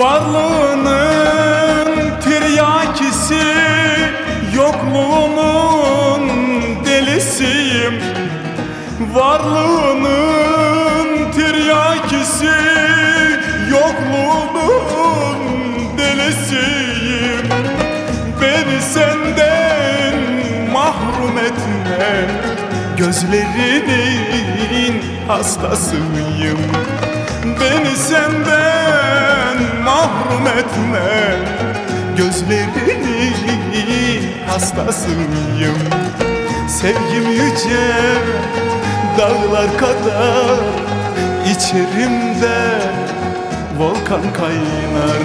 Varlığının tiryakisi Yokluğunun delisiyim? Varlığının tiryakisi Yokluğunun delisiyim? Beni senden mahrum etme Gözlerinin hastasıyım. Beni senden etme Gözlerinin hastasıyım. Sevgim yüce dağlar kadar içerimde volkan kaynar.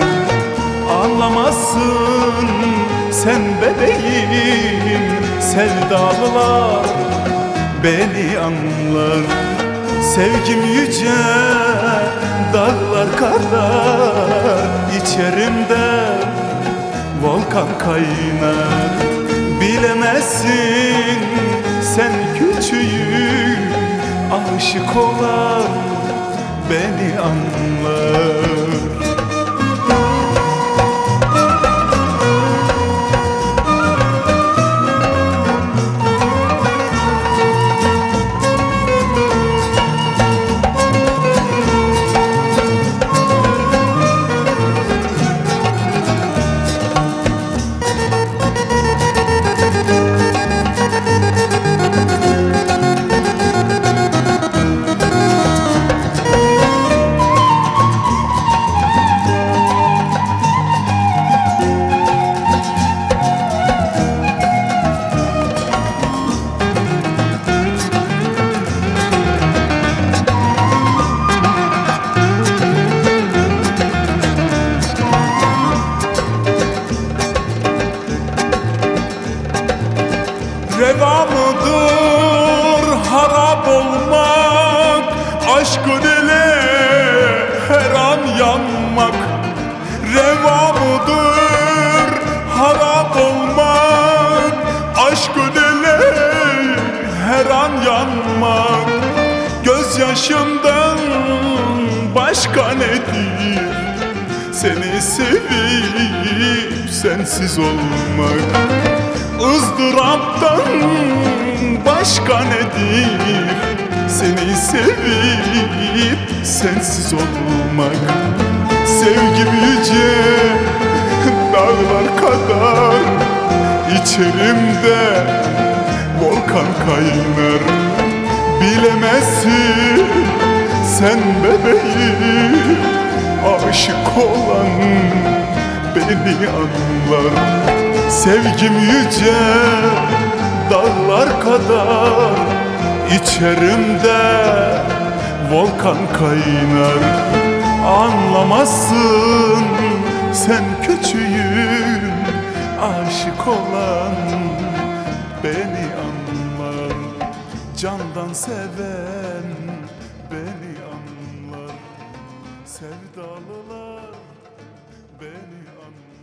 Anlamazsın sen bebeğim Sevdalılar beni anlar Sevgim yüce dağlar kadar içerimde volkan kaynar. Bilemezsin sen küçüğüm aşık olan Reva mıdır harap olmak Aşkın ile her an yanmak. Reva mıdır harap olmak Aşkın ile her an yanmak. Gözyaşımdan başka nedir Seni sevip sensiz olmak. Izdıraptan başka nedir? Seni sevip sensiz olmak. Sevgim yüce dağlar kadar içerimde volkan kaynar. Bilemezsin sen bebeğim aşık olan beni anlar. Sevgim yüce dağlar kadar içerimde volkan kaynar. Anlamazsın sen küçüğüm aşık olan beni anlar. Candan seven beni anlar. Sevdalılar beni anlar